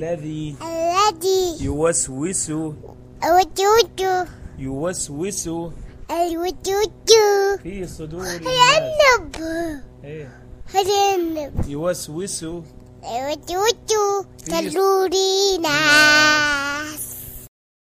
الذي الذي يوسوس الوجود يوسوس الوجود في صدور الناس. إيه. النب يوسوس الوجود تلورينا